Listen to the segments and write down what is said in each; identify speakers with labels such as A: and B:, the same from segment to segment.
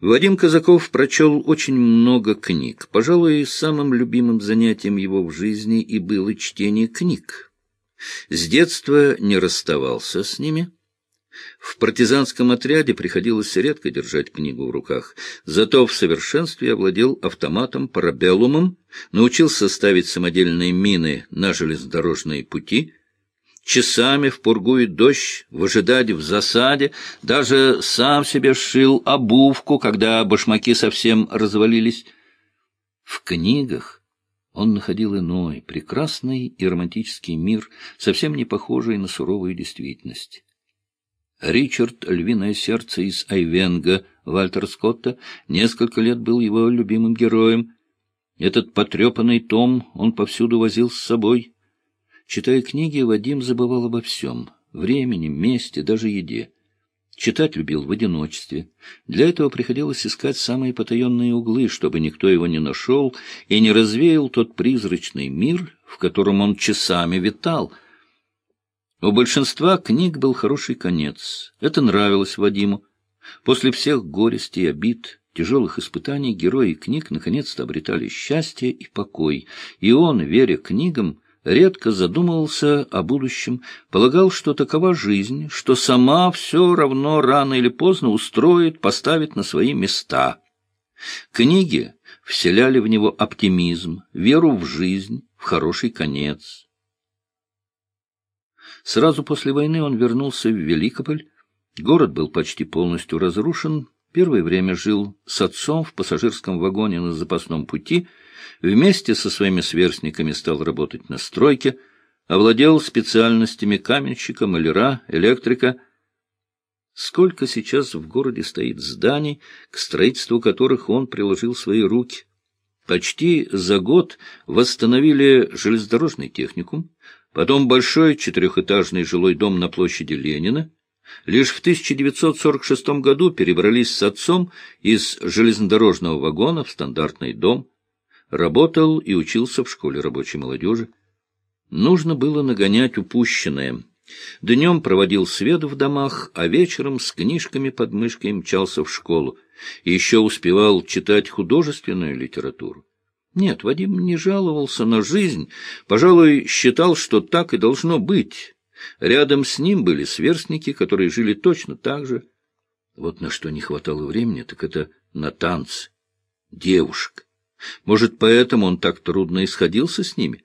A: Вадим Казаков прочел очень много книг. Пожалуй, самым любимым занятием его в жизни и было чтение книг. С детства не расставался с ними. В партизанском отряде приходилось редко держать книгу в руках, зато в совершенстве овладел автоматом парабеллумом, научился ставить самодельные мины на железнодорожные пути — часами в пургу и дождь, выжидать в засаде, даже сам себе сшил обувку, когда башмаки совсем развалились. В книгах он находил иной, прекрасный и романтический мир, совсем не похожий на суровую действительность. Ричард «Львиное сердце» из Айвенга Вальтер Скотта несколько лет был его любимым героем. Этот потрепанный том он повсюду возил с собой — Читая книги, Вадим забывал обо всем — времени, месте, даже еде. Читать любил в одиночестве. Для этого приходилось искать самые потаенные углы, чтобы никто его не нашел и не развеял тот призрачный мир, в котором он часами витал. У большинства книг был хороший конец. Это нравилось Вадиму. После всех горестей обид, тяжелых испытаний, герои книг наконец-то обретали счастье и покой, и он, веря книгам, редко задумывался о будущем, полагал, что такова жизнь, что сама все равно рано или поздно устроит, поставит на свои места. Книги вселяли в него оптимизм, веру в жизнь, в хороший конец. Сразу после войны он вернулся в Великополь. Город был почти полностью разрушен. Первое время жил с отцом в пассажирском вагоне на запасном пути — Вместе со своими сверстниками стал работать на стройке, овладел специальностями каменщика, маляра, электрика. Сколько сейчас в городе стоит зданий, к строительству которых он приложил свои руки. Почти за год восстановили железнодорожный техникум, потом большой четырехэтажный жилой дом на площади Ленина, Лишь в 1946 году перебрались с отцом из железнодорожного вагона в стандартный дом. Работал и учился в школе рабочей молодежи. Нужно было нагонять упущенное. Днем проводил свет в домах, а вечером с книжками под мышкой мчался в школу. Еще успевал читать художественную литературу. Нет, Вадим не жаловался на жизнь, пожалуй, считал, что так и должно быть. Рядом с ним были сверстники, которые жили точно так же. Вот на что не хватало времени, так это на танцы, девушек. Может, поэтому он так трудно исходился с ними?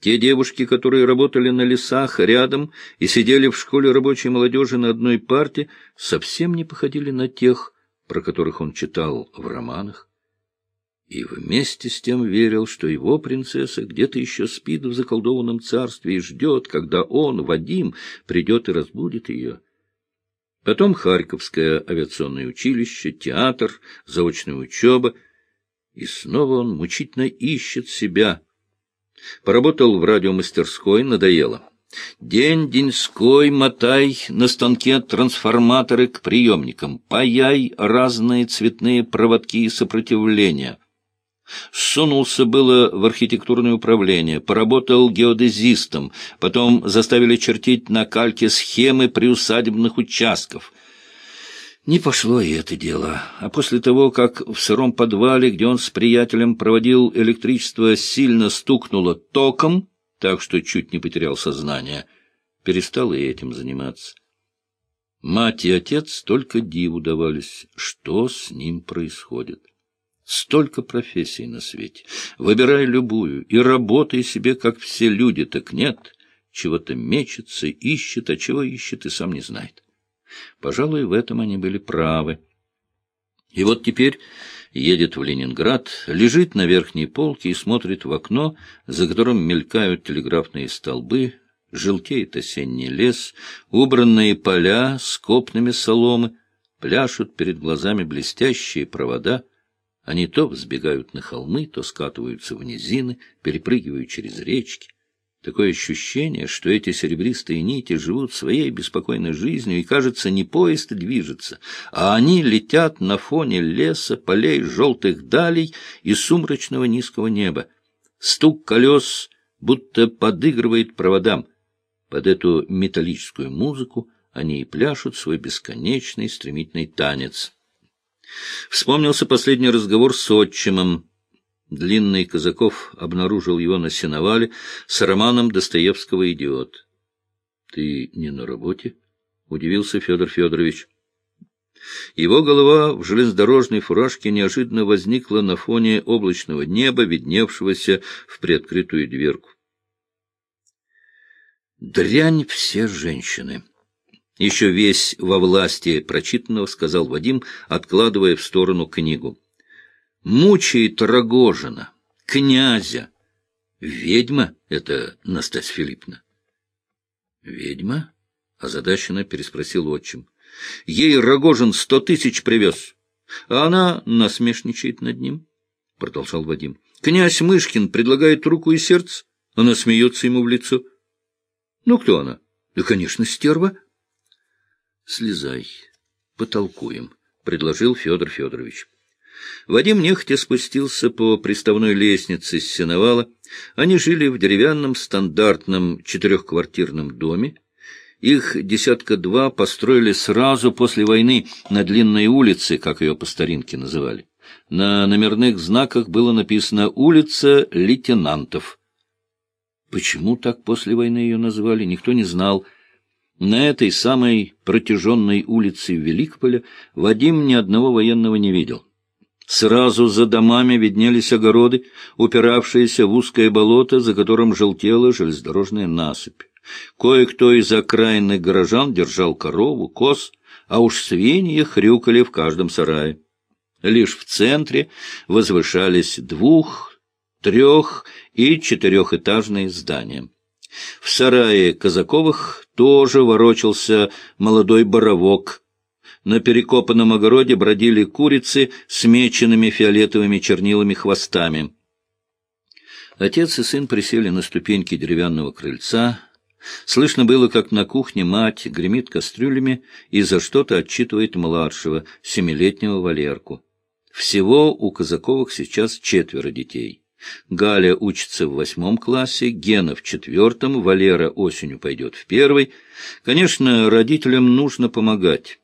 A: Те девушки, которые работали на лесах рядом и сидели в школе рабочей молодежи на одной парте, совсем не походили на тех, про которых он читал в романах. И вместе с тем верил, что его принцесса где-то еще спит в заколдованном царстве и ждет, когда он, Вадим, придет и разбудит ее. Потом Харьковское авиационное училище, театр, заочная учеба — и снова он мучительно ищет себя. Поработал в радиомастерской, надоело. День-деньской мотай на станке трансформаторы к приемникам, паяй разные цветные проводки и сопротивления. Сунулся было в архитектурное управление, поработал геодезистом, потом заставили чертить на кальке схемы приусадебных участков — не пошло и это дело. А после того, как в сыром подвале, где он с приятелем проводил электричество, сильно стукнуло током, так что чуть не потерял сознание, перестал и этим заниматься. Мать и отец только диву давались, что с ним происходит. Столько профессий на свете. Выбирай любую и работай себе, как все люди, так нет. Чего-то мечется, ищет, а чего ищет и сам не знает. Пожалуй, в этом они были правы. И вот теперь едет в Ленинград, лежит на верхней полке и смотрит в окно, за которым мелькают телеграфные столбы, желтеет осенний лес, убранные поля с копнами соломы, пляшут перед глазами блестящие провода. Они то взбегают на холмы, то скатываются в низины, перепрыгивают через речки. Такое ощущение, что эти серебристые нити живут своей беспокойной жизнью, и, кажется, не поезд движется, а они летят на фоне леса, полей, желтых далей и сумрачного низкого неба. Стук колес будто подыгрывает проводам. Под эту металлическую музыку они и пляшут свой бесконечный стремительный танец. Вспомнился последний разговор с отчимом. Длинный Казаков обнаружил его на сеновале с романом Достоевского «Идиот». — Ты не на работе? — удивился Федор Федорович. Его голова в железнодорожной фуражке неожиданно возникла на фоне облачного неба, видневшегося в приоткрытую дверку. Дрянь все женщины. Еще весь во власти прочитанного, сказал Вадим, откладывая в сторону книгу. Мучает Рогожина, князя. Ведьма — это Настасья Филипповна. Ведьма? — озадаченно переспросил отчим. Ей Рогожин сто тысяч привез, а она насмешничает над ним, — продолжал Вадим. Князь Мышкин предлагает руку и сердце, она смеется ему в лицо. Ну, кто она? Да, конечно, стерва. Слезай, потолкуем, — предложил Федор Федорович. Вадим нехотя спустился по приставной лестнице с сеновала. Они жили в деревянном стандартном четырехквартирном доме, их десятка два построили сразу после войны на длинной улице, как ее по старинке называли. На номерных знаках было написано «Улица лейтенантов». Почему так после войны ее назвали, никто не знал. На этой самой протяженной улице Великополя Вадим ни одного военного не видел. Сразу за домами виднелись огороды, упиравшиеся в узкое болото, за которым желтела железнодорожная насыпь. Кое-кто из окраинных горожан держал корову, коз, а уж свиньи хрюкали в каждом сарае. Лишь в центре возвышались двух, трех и четырехэтажные здания. В сарае Казаковых тоже ворочался молодой боровок. На перекопанном огороде бродили курицы с меченными фиолетовыми чернилами хвостами. Отец и сын присели на ступеньки деревянного крыльца, Слышно было, как на кухне мать гремит кастрюлями и за что-то отчитывает младшего, семилетнего Валерку. Всего у Казаковых сейчас четверо детей. Галя учится в восьмом классе, Гена в четвертом, Валера осенью пойдет в первый. Конечно, родителям нужно помогать.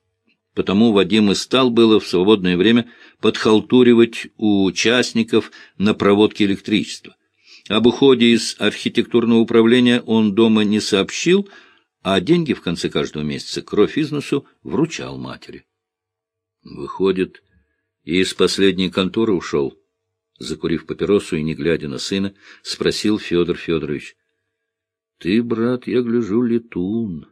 A: Потому Вадим и стал было в свободное время подхалтуривать у участников на проводке электричества. Об уходе из архитектурного управления он дома не сообщил, а деньги в конце каждого месяца кровь из носу вручал матери. Выходит, и из последней конторы ушел. Закурив папиросу и не глядя на сына, спросил Федор Федорович. — Ты, брат, я гляжу, летун.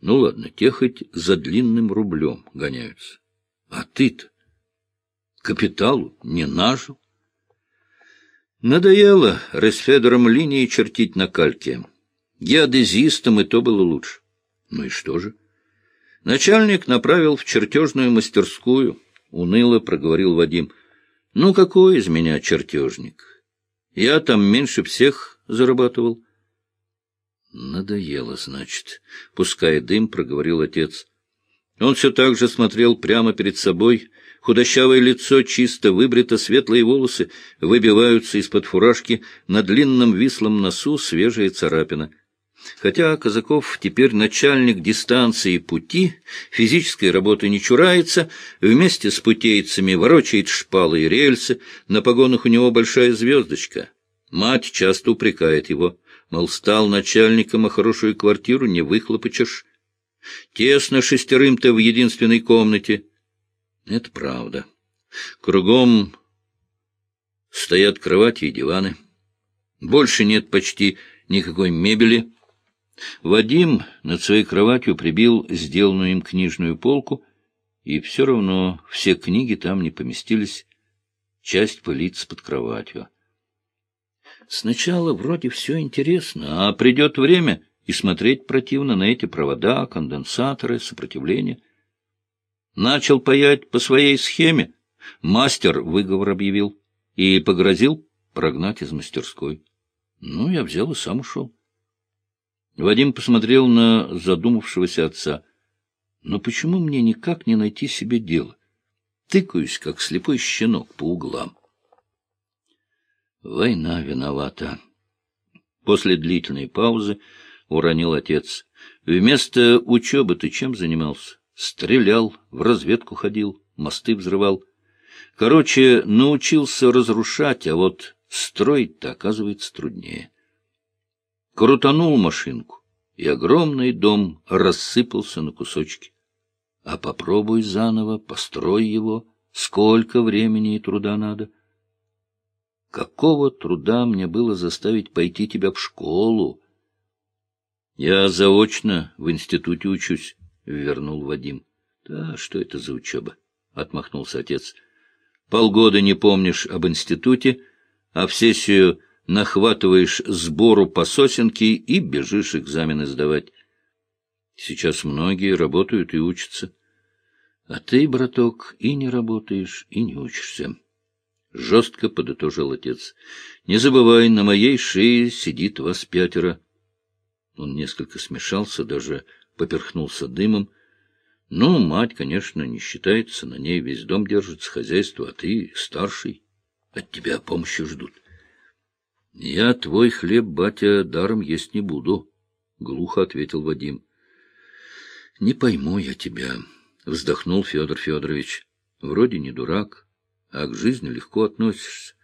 A: Ну ладно, те хоть за длинным рублем гоняются. А ты-то капиталу не нажил. Надоело Ресфедером линии чертить на кальке. Геодезистом и то было лучше. Ну и что же? Начальник направил в чертежную мастерскую. Уныло проговорил Вадим. Ну, какой из меня чертежник? Я там меньше всех зарабатывал. Надоело, значит. Пускай дым, проговорил отец. Он все так же смотрел прямо перед собой, Худощавое лицо чисто выбрито, светлые волосы выбиваются из-под фуражки, на длинном вислом носу свежая царапина. Хотя Казаков теперь начальник дистанции пути, физической работы не чурается, вместе с путейцами ворочает шпалы и рельсы, на погонах у него большая звездочка. Мать часто упрекает его, мол, стал начальником, а хорошую квартиру не выхлопочешь. Тесно шестерым-то в единственной комнате — это правда. Кругом стоят кровати и диваны. Больше нет почти никакой мебели. Вадим над своей кроватью прибил сделанную им книжную полку, и все равно все книги там не поместились. Часть пылится под кроватью. Сначала вроде все интересно, а придет время, и смотреть противно на эти провода, конденсаторы, сопротивление. Начал паять по своей схеме. Мастер выговор объявил и погрозил прогнать из мастерской. Ну, я взял и сам ушел. Вадим посмотрел на задумавшегося отца. Но почему мне никак не найти себе дело? Тыкаюсь, как слепой щенок, по углам. Война виновата. После длительной паузы уронил отец. Вместо учебы ты чем занимался? Стрелял, в разведку ходил, мосты взрывал. Короче, научился разрушать, а вот строить-то, оказывается, труднее. Крутанул машинку, и огромный дом рассыпался на кусочки. А попробуй заново, построй его, сколько времени и труда надо. Какого труда мне было заставить пойти тебя в школу? Я заочно в институте учусь, — вернул Вадим. Да, что это за учеба? — отмахнулся отец. Полгода не помнишь об институте, а в сессию нахватываешь сбору по сосенке и бежишь экзамены сдавать. Сейчас многие работают и учатся. А ты, браток, и не работаешь, и не учишься. Жестко подытожил отец. Не забывай, на моей шее сидит вас пятеро. Он несколько смешался, даже поперхнулся дымом. Ну, мать, конечно, не считается, на ней весь дом держится, хозяйство, а ты старший. От тебя помощи ждут. — Я твой хлеб, батя, даром есть не буду, — глухо ответил Вадим. — Не пойму я тебя, — вздохнул Федор Федорович. — Вроде не дурак, а к жизни легко относишься.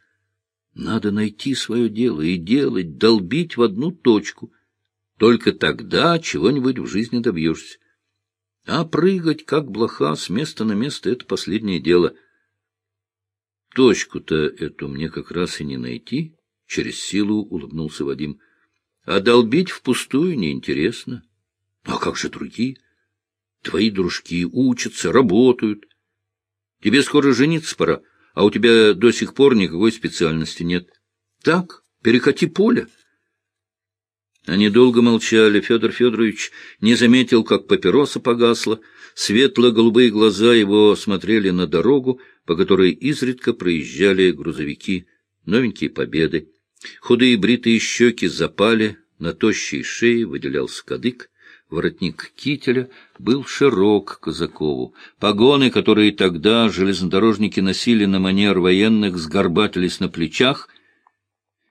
A: Надо найти свое дело и делать, долбить в одну точку. Только тогда чего-нибудь в жизни добьешься. А прыгать, как блоха, с места на место — это последнее дело. Точку-то эту мне как раз и не найти. Через силу улыбнулся Вадим. А долбить впустую неинтересно. А как же другие? Твои дружки учатся, работают. Тебе скоро жениться пора, а у тебя до сих пор никакой специальности нет. Так, перекати поле. Они долго молчали. Федор Федорович не заметил, как папироса погасла. Светло-голубые глаза его смотрели на дорогу, по которой изредка проезжали грузовики, новенькие победы. Худые бритые щеки запали, на тощей шее выделялся кадык. Воротник кителя был широк Казакову. Погоны, которые тогда железнодорожники носили на манер военных, сгорбатились на плечах.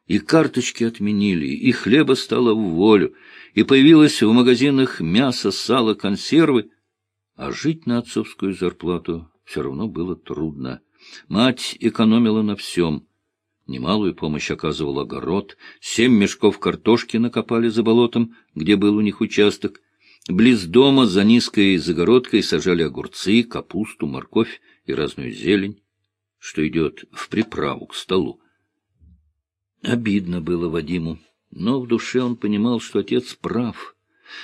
A: И карточки отменили, и хлеба стало в волю, и появилось в магазинах мясо, сало, консервы. А жить на отцовскую зарплату все равно было трудно. Мать экономила на всем — Немалую помощь оказывал огород, семь мешков картошки накопали за болотом, где был у них участок. Близ дома за низкой загородкой сажали огурцы, капусту, морковь и разную зелень, что идет в приправу к столу. Обидно было Вадиму, но в душе он понимал, что отец прав.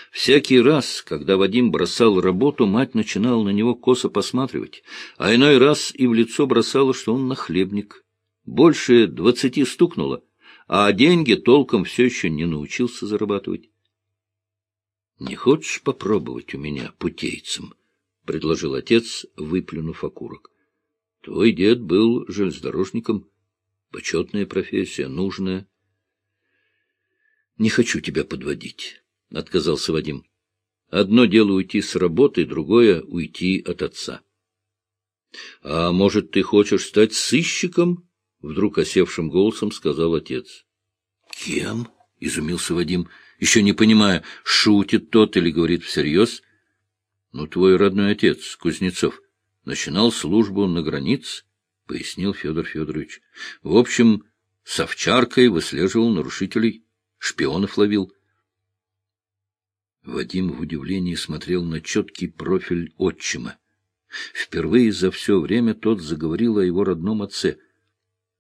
A: Всякий раз, когда Вадим бросал работу, мать начинала на него косо посматривать, а иной раз и в лицо бросала, что он нахлебник — больше двадцати стукнуло, а деньги толком все еще не научился зарабатывать. — Не хочешь попробовать у меня путейцем? — предложил отец, выплюнув окурок. — Твой дед был железнодорожником. Почетная профессия, нужная. — Не хочу тебя подводить, — отказался Вадим. — Одно дело уйти с работы, другое — уйти от отца. — А может, ты хочешь стать сыщиком? —— вдруг осевшим голосом сказал отец. — Кем? — изумился Вадим, еще не понимая, шутит тот или говорит всерьез. — Ну, твой родной отец, Кузнецов, начинал службу на границе, — пояснил Федор Федорович. — В общем, с овчаркой выслеживал нарушителей, шпионов ловил. Вадим в удивлении смотрел на четкий профиль отчима. Впервые за все время тот заговорил о его родном отце —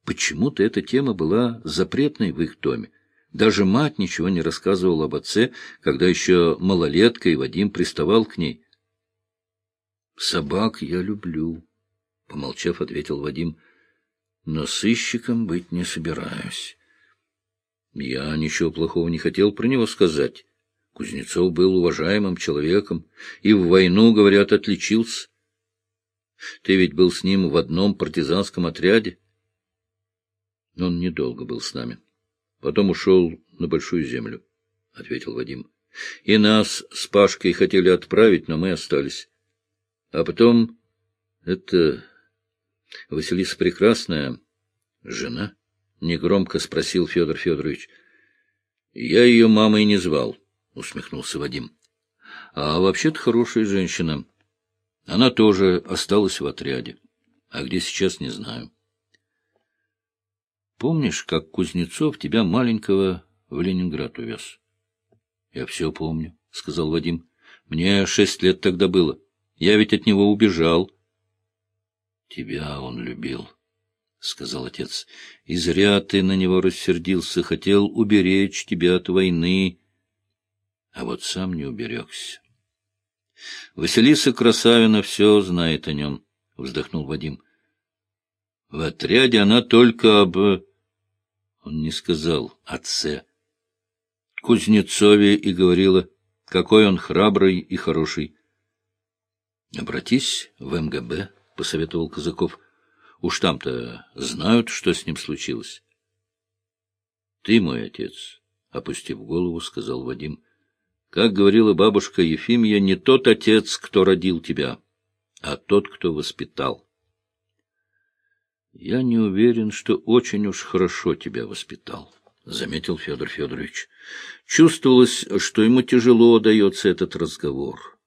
A: Почему-то эта тема была запретной в их доме. Даже мать ничего не рассказывала об отце, когда еще малолетка и Вадим приставал к ней. — Собак я люблю, — помолчав, ответил Вадим, — но сыщиком быть не собираюсь. Я ничего плохого не хотел про него сказать. Кузнецов был уважаемым человеком и в войну, говорят, отличился. Ты ведь был с ним в одном партизанском отряде. Он недолго был с нами. Потом ушел на Большую Землю, — ответил Вадим. И нас с Пашкой хотели отправить, но мы остались. А потом... Это... Василиса Прекрасная... Жена? — негромко спросил Федор Федорович. — Я ее мамой не звал, — усмехнулся Вадим. — А вообще-то хорошая женщина. Она тоже осталась в отряде. А где сейчас, не знаю. Помнишь, как Кузнецов тебя маленького в Ленинград увез? — Я все помню, — сказал Вадим. — Мне шесть лет тогда было. Я ведь от него убежал. — Тебя он любил, — сказал отец. — И зря ты на него рассердился, хотел уберечь тебя от войны, а вот сам не уберегся. Василиса Красавина все знает о нем, — вздохнул Вадим. В отряде она только об... Он не сказал отце. Кузнецове и говорила, какой он храбрый и хороший. — Обратись в МГБ, — посоветовал Казаков. — Уж там-то знают, что с ним случилось. — Ты мой отец, — опустив голову, сказал Вадим. Как говорила бабушка Ефимия, не тот отец, кто родил тебя, а тот, кто воспитал. Я не уверен, что очень уж хорошо тебя воспитал, — заметил Федор Федорович. Чувствовалось, что ему тяжело дается этот разговор.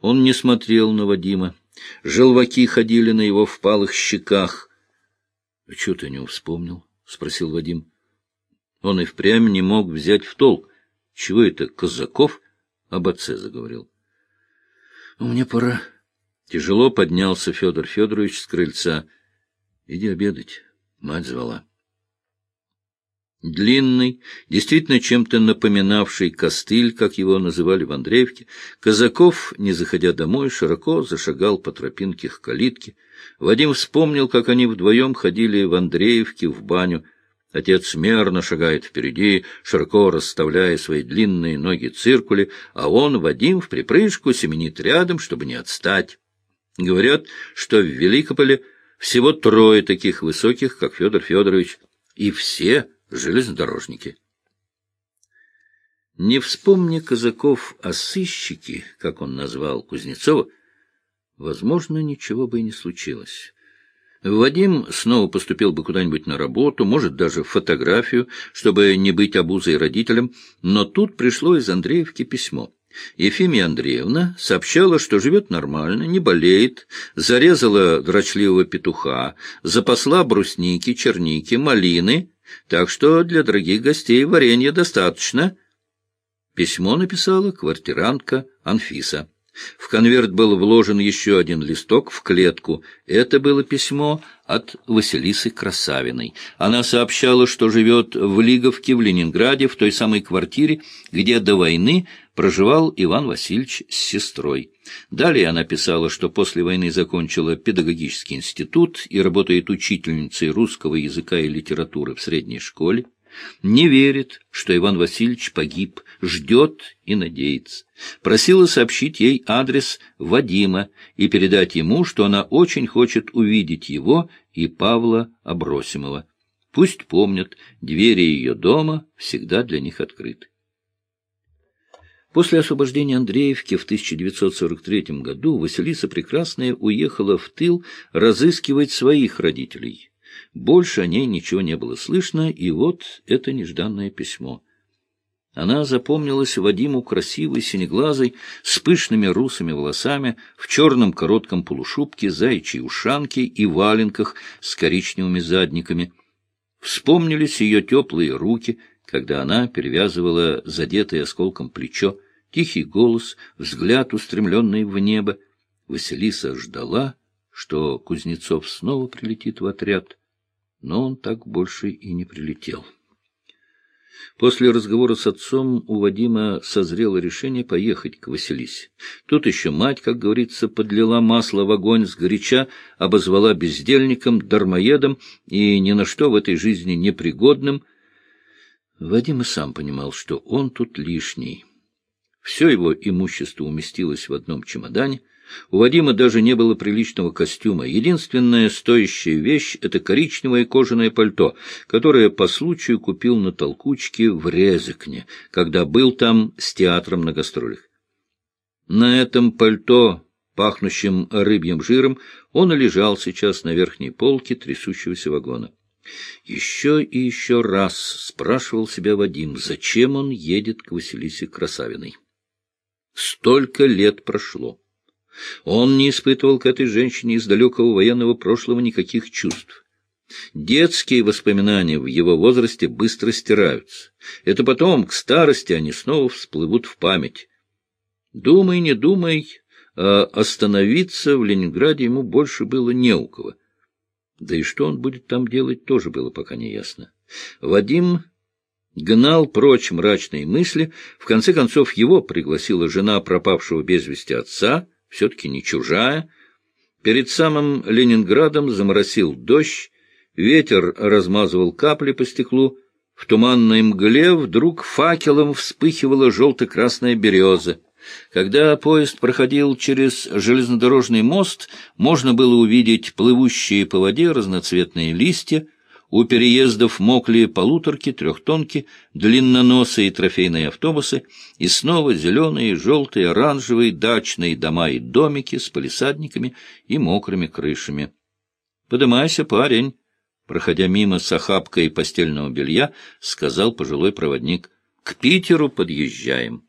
A: Он не смотрел на Вадима. Желваки ходили на его впалых щеках. — Чего ты не вспомнил? — спросил Вадим. Он и впрямь не мог взять в толк. Чего это Казаков об отце заговорил? — Мне пора. Тяжело поднялся Федор Федорович с крыльца. — Иди обедать. Мать звала. Длинный, действительно чем-то напоминавший костыль, как его называли в Андреевке, Казаков, не заходя домой, широко зашагал по тропинке к калитке. Вадим вспомнил, как они вдвоем ходили в Андреевке в баню, Отец мерно шагает впереди, широко расставляя свои длинные ноги циркули, а он, Вадим, в припрыжку семенит рядом, чтобы не отстать. Говорят, что в Великополе всего трое таких высоких, как Федор Федорович, и все железнодорожники. Не вспомни казаков о сыщике, как он назвал Кузнецова, возможно, ничего бы и не случилось. Вадим снова поступил бы куда-нибудь на работу, может, даже в фотографию, чтобы не быть обузой родителям, но тут пришло из Андреевки письмо. Ефимия Андреевна сообщала, что живет нормально, не болеет, зарезала дрочливого петуха, запасла брусники, черники, малины, так что для дорогих гостей варенья достаточно. Письмо написала квартирантка Анфиса. В конверт был вложен еще один листок в клетку. Это было письмо от Василисы Красавиной. Она сообщала, что живет в Лиговке в Ленинграде, в той самой квартире, где до войны проживал Иван Васильевич с сестрой. Далее она писала, что после войны закончила педагогический институт и работает учительницей русского языка и литературы в средней школе не верит, что Иван Васильевич погиб, ждет и надеется. Просила сообщить ей адрес Вадима и передать ему, что она очень хочет увидеть его и Павла Абросимова. Пусть помнят, двери ее дома всегда для них открыты. После освобождения Андреевки в 1943 году Василиса Прекрасная уехала в тыл разыскивать своих родителей. Больше о ней ничего не было слышно, и вот это нежданное письмо. Она запомнилась Вадиму красивой, синеглазой, с пышными русыми волосами, в черном коротком полушубке, заячьей ушанке и валенках с коричневыми задниками. Вспомнились ее теплые руки, когда она перевязывала задетое осколком плечо, тихий голос, взгляд, устремленный в небо. Василиса ждала, что Кузнецов снова прилетит в отряд но он так больше и не прилетел. После разговора с отцом у Вадима созрело решение поехать к Василисе. Тут еще мать, как говорится, подлила масло в огонь сгоряча, обозвала бездельником, дармоедом и ни на что в этой жизни непригодным. Вадим и сам понимал, что он тут лишний. Все его имущество уместилось в одном чемодане, у Вадима даже не было приличного костюма. Единственная стоящая вещь — это коричневое кожаное пальто, которое по случаю купил на толкучке в Резекне, когда был там с театром на гастролях. На этом пальто, пахнущем рыбьим жиром, он и лежал сейчас на верхней полке трясущегося вагона. Еще и еще раз спрашивал себя Вадим, зачем он едет к Василисе Красавиной. Столько лет прошло. Он не испытывал к этой женщине из далекого военного прошлого никаких чувств. Детские воспоминания в его возрасте быстро стираются. Это потом, к старости, они снова всплывут в память. Думай, не думай, а остановиться в Ленинграде ему больше было не у кого. Да и что он будет там делать, тоже было пока не ясно. Вадим гнал прочь мрачные мысли. В конце концов, его пригласила жена пропавшего без вести отца, все-таки не чужая. Перед самым Ленинградом заморосил дождь, ветер размазывал капли по стеклу. В туманной мгле вдруг факелом вспыхивала желто-красная береза. Когда поезд проходил через железнодорожный мост, можно было увидеть плывущие по воде разноцветные листья, у переездов мокли полуторки, трехтонки, длинноносые трофейные автобусы и снова зеленые, желтые, оранжевые дачные дома и домики с палисадниками и мокрыми крышами. «Подымайся, парень!» Проходя мимо с охапкой постельного белья, сказал пожилой проводник. «К Питеру подъезжаем».